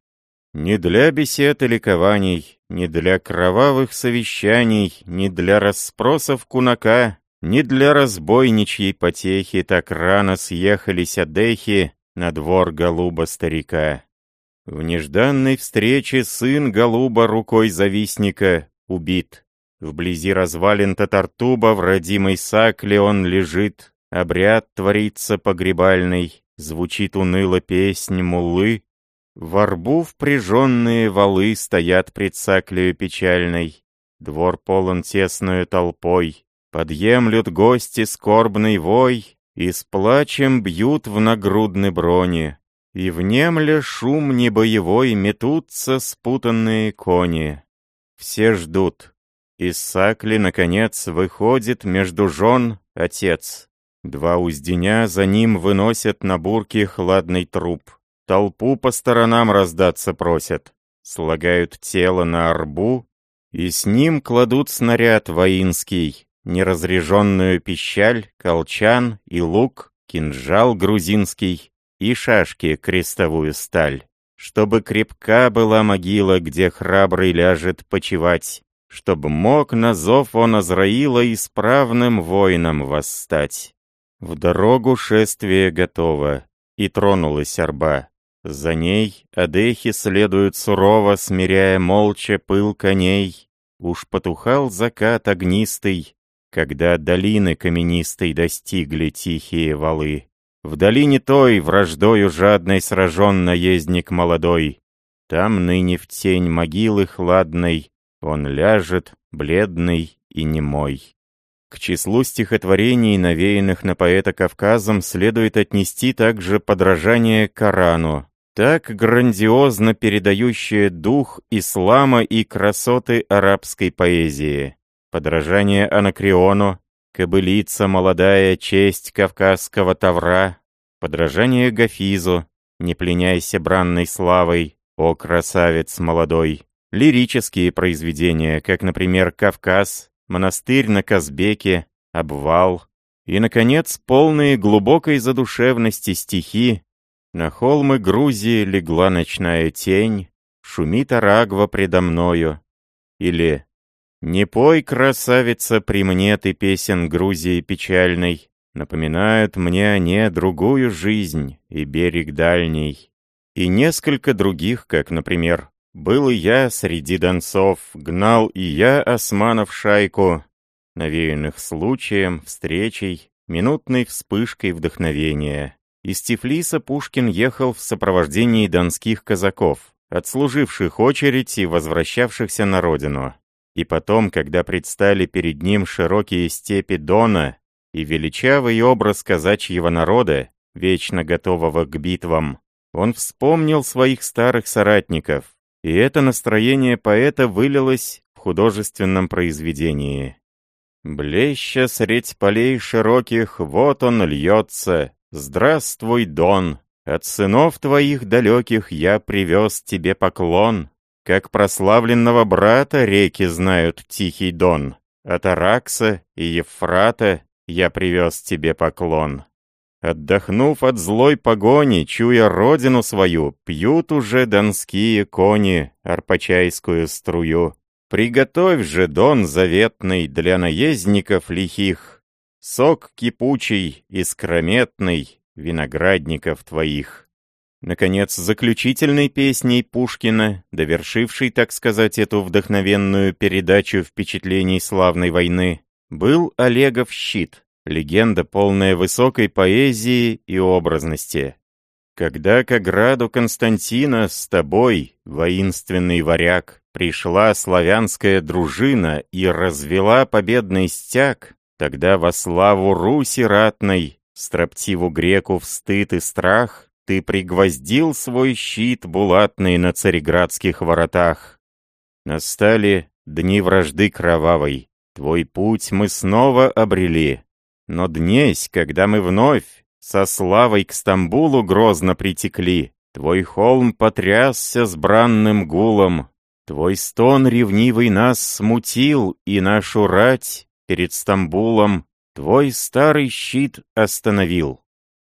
Не для бесед и ликований, не для кровавых совещаний, не для расспросов кунака, не для разбойничьей потехи так рано съехались одехи на двор голуба-старика. В нежданной встрече сын Голуба рукой завистника убит. Вблизи развалин Татартуба в родимой сакле он лежит. Обряд творится погребальный, звучит уныло песнь мулы. В арбу впряженные валы стоят пред саклею печальной. Двор полон тесною толпой, Подъемлют гости скорбный вой, И с плачем бьют в нагрудной броне, И внемля шум небоевой Метутся спутанные кони. Все ждут. Из сакли, наконец, выходит между жен отец. Два узденя за ним выносят на бурке хладный труп. Толпу по сторонам раздаться просят. Слагают тело на арбу, и с ним кладут снаряд воинский, неразряженную пищаль, колчан и лук, кинжал грузинский и шашки крестовую сталь. Чтобы крепка была могила, где храбрый ляжет почевать, Чтоб мог на зов он Азраила исправным воином восстать. В дорогу шествие готово, и тронулась арба. За ней адехи следуют сурово, смиряя молча пыл коней. Уж потухал закат огнистый, когда долины каменистой достигли тихие валы. В долине той, враждою жадной сражен наездник молодой. Там ныне в тень могилы хладной он ляжет, бледный и немой. К числу стихотворений, навеянных на поэта Кавказом, следует отнести также подражание Корану, так грандиозно передающее дух ислама и красоты арабской поэзии. Подражание Анакреону, кобылица молодая, честь кавказского тавра, подражание Гафизу, не пленяйся бранной славой, о красавец молодой. Лирические произведения, как, например, «Кавказ», «Монастырь на Казбеке», «Обвал». И, наконец, полные глубокой задушевности стихи «На холмы Грузии легла ночная тень, шумит Арагва предо мною». Или «Не пой, красавица, при мне ты песен Грузии печальной, напоминают мне они другую жизнь и берег дальний». И несколько других, как, например, был я среди донцов, гнал и я османов шайку, навеянных случаем, встречей, минутной вспышкой вдохновения. Из Тифлиса Пушкин ехал в сопровождении донских казаков, отслуживших очередь и возвращавшихся на родину. И потом, когда предстали перед ним широкие степи Дона и величавый образ казачьего народа, вечно готового к битвам, он вспомнил своих старых соратников, и это настроение поэта вылилось в художественном произведении. «Блеща средь полей широких, вот он льется. Здравствуй, Дон! От сынов твоих далеких я привез тебе поклон. Как прославленного брата реки знают Тихий Дон. От Аракса и Евфрата я привез тебе поклон. Отдохнув от злой погони, чуя родину свою, пьют уже донские кони арпачайскую струю. Приготовь же, дон заветный, для наездников лихих, Сок кипучий, искрометный, виноградников твоих. Наконец, заключительной песней Пушкина, довершившей, так сказать, эту вдохновенную передачу впечатлений славной войны, был Олегов щит — Легенда, полная высокой поэзии и образности. Когда к ограду Константина с тобой, воинственный варяг, пришла славянская дружина и развела победный стяг, тогда во славу Руси ратной, строптиву греку в стыд и страх, ты пригвоздил свой щит булатный на цареградских воротах. Настали дни вражды кровавой, твой путь мы снова обрели, но днесь, когда мы вновь со славой к Стамбулу грозно притекли, Твой холм потрясся с бранным гулом, Твой стон ревнивый нас смутил, И нашу рать перед Стамбулом Твой старый щит остановил.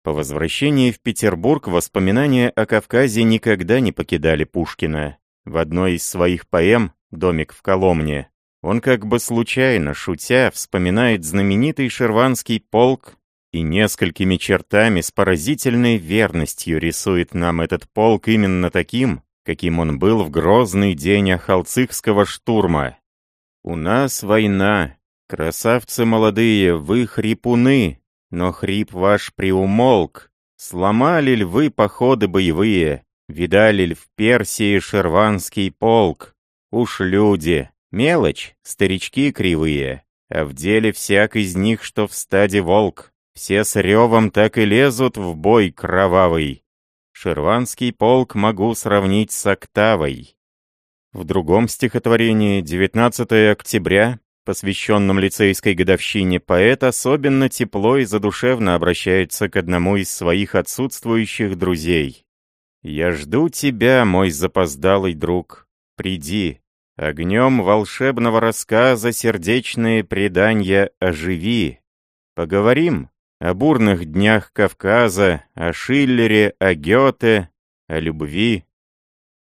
По возвращении в Петербург воспоминания о Кавказе никогда не покидали Пушкина. В одной из своих поэм «Домик в Коломне» Он как бы случайно, шутя, вспоминает знаменитый шерванский полк и несколькими чертами с поразительной верностью рисует нам этот полк именно таким, каким он был в грозный день Ахалцихского штурма. «У нас война, красавцы молодые, вы хрипуны, но хрип ваш приумолк. Сломали ль вы походы боевые, видали ль в Персии шерванский полк? Уж люди, Мелочь, старички кривые, а в деле всяк из них, что в стаде волк. Все с ревом так и лезут в бой кровавый. Шерванский полк могу сравнить с октавой. В другом стихотворении, 19 октября, посвященном лицейской годовщине, поэт особенно тепло и задушевно обращается к одному из своих отсутствующих друзей. «Я жду тебя, мой запоздалый друг. Приди, огнем волшебного рассказа сердечные предания оживи. Поговорим о бурных днях Кавказа, о Шиллере, о Гёте, о любви».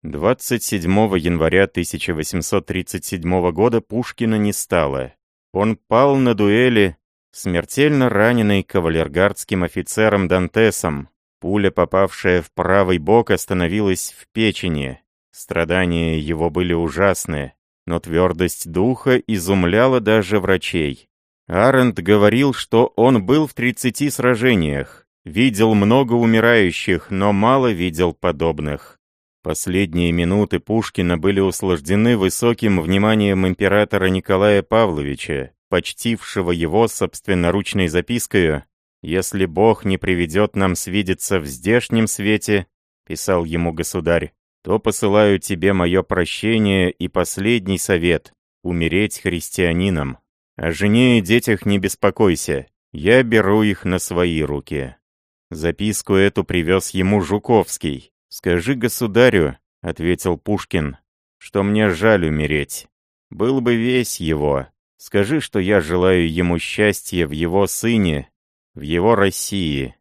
27 января 1837 года Пушкина не стало. Он пал на дуэли, смертельно раненый кавалергардским офицером Дантесом. Пуля, попавшая в правый бок, остановилась в печени. Страдания его были ужасны, но твердость духа изумляла даже врачей. Арендт говорил, что он был в 30 сражениях, видел много умирающих, но мало видел подобных. Последние минуты Пушкина были услаждены высоким вниманием императора Николая Павловича, почтившего его собственноручной запиской «Если Бог не приведет нам свидеться в здешнем свете», писал ему государь, то посылаю тебе мое прощение и последний совет — умереть христианином. О жене и детях не беспокойся, я беру их на свои руки. Записку эту привез ему Жуковский, «Скажи государю», — ответил Пушкин, — «что мне жаль умереть. Был бы весь его. Скажи, что я желаю ему счастья в его сыне, в его России».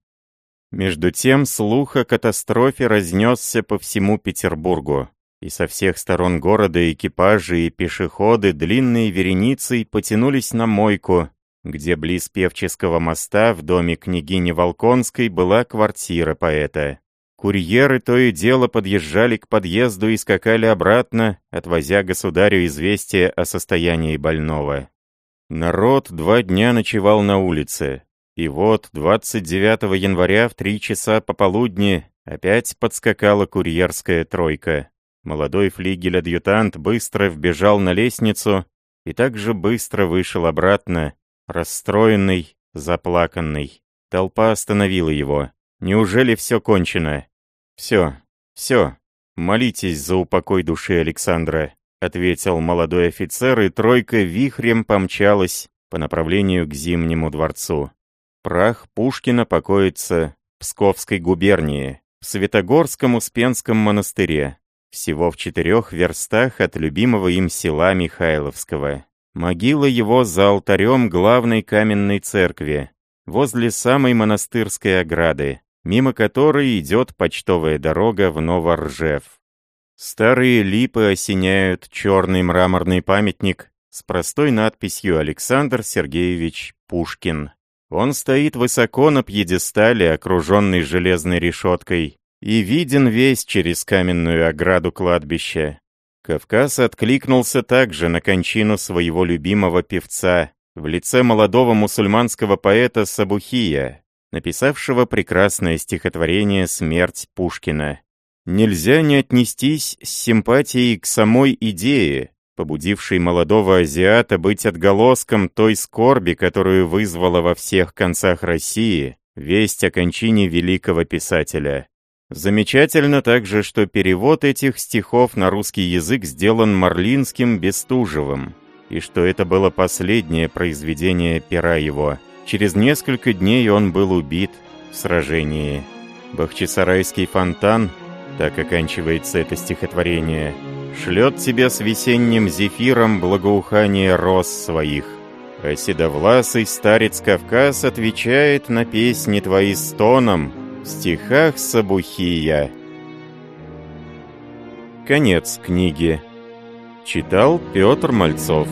Между тем слух о катастрофе разнесся по всему Петербургу, и со всех сторон города экипажи и пешеходы длинной вереницей потянулись на мойку, где близ Певческого моста в доме княгини Волконской была квартира поэта. Курьеры то и дело подъезжали к подъезду и скакали обратно, отвозя государю известие о состоянии больного. Народ два дня ночевал на улице. И вот 29 января в три часа пополудни опять подскакала курьерская тройка. Молодой флигель-адъютант быстро вбежал на лестницу и также быстро вышел обратно, расстроенный, заплаканный. Толпа остановила его. Неужели все кончено? Все, все. Молитесь за упокой души Александра, ответил молодой офицер, и тройка вихрем помчалась по направлению к Зимнему дворцу. Прах Пушкина покоится в Псковской губернии, в Светогорском Успенском монастыре, всего в четырех верстах от любимого им села Михайловского. Могила его за алтарем главной каменной церкви, возле самой монастырской ограды мимо которой идет почтовая дорога в Новоржев. Старые липы осеняют черный мраморный памятник с простой надписью «Александр Сергеевич Пушкин». Он стоит высоко на пьедестале, окруженный железной решеткой, и виден весь через каменную ограду кладбища. Кавказ откликнулся также на кончину своего любимого певца в лице молодого мусульманского поэта Сабухия, написавшего прекрасное стихотворение «Смерть Пушкина». Нельзя не отнестись с симпатией к самой идее, побудившей молодого азиата быть отголоском той скорби, которую вызвала во всех концах России весть о кончине великого писателя. Замечательно также, что перевод этих стихов на русский язык сделан Марлинским Бестужевым, и что это было последнее произведение пера его. Через несколько дней он был убит в сражении. Бахчисарайский фонтан, так оканчивается это стихотворение, шлет тебе с весенним зефиром благоухание роз своих. А седовласый старец Кавказ отвечает на песни твои стоном в стихах Сабухия. Конец книги. Читал Петр Мальцов.